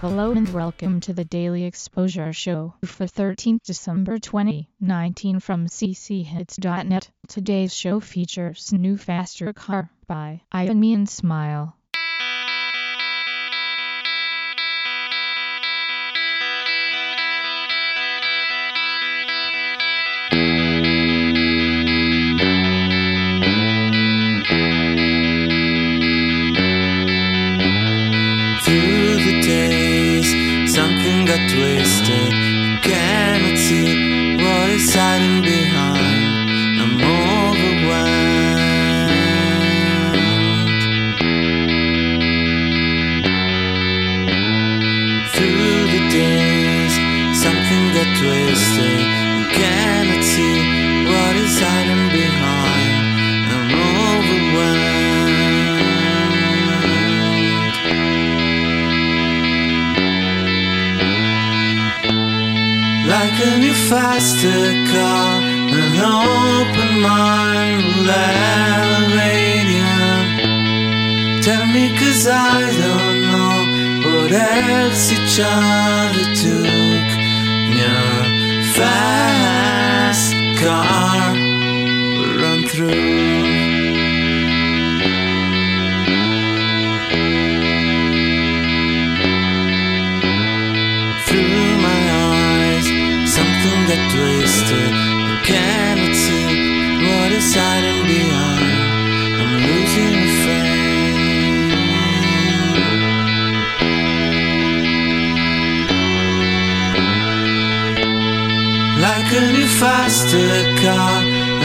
Hello and welcome to the Daily Exposure Show for 13th December 2019 from cchits.net. Today's show features New Faster Car by Iron Me and Smile. Something got twisted. Cannot see what is hiding behind. I'm overwhelmed. Through the days, something got twisted. Cannot see what is hiding behind. Like a new faster car, an open mind will elevate. Tell me cause I don't know what else each other took. Your fast car run. Through I cannot see what is hiding behind. I'm losing a friend. Like a new faster car,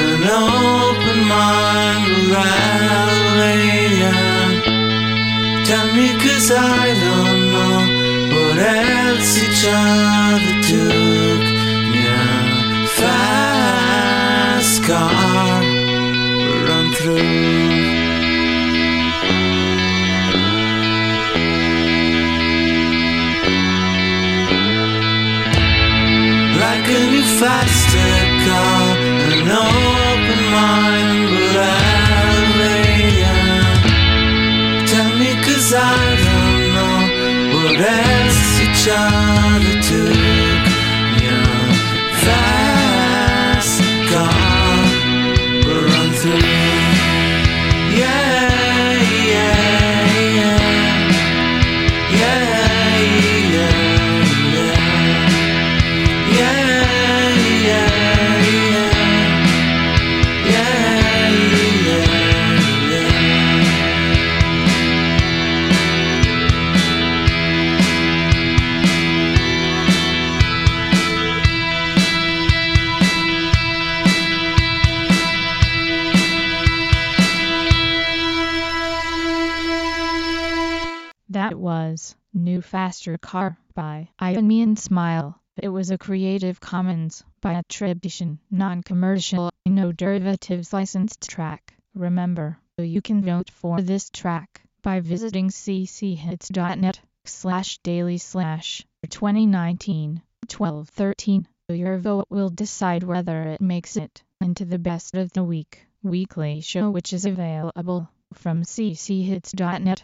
an open mind will elevate. Tell me cause I don't know what else each other took. Car run through. Like a new faster car, an open mind will elevate. Tell me cause I don't know what else each other took. That was New Faster Car by Iron Me and Smile. It was a Creative Commons by attribution, non-commercial, no derivatives licensed track. Remember, you can vote for this track by visiting cchits.net slash daily slash 2019 1213. Your vote will decide whether it makes it into the best of the week weekly show which is available from cchits.net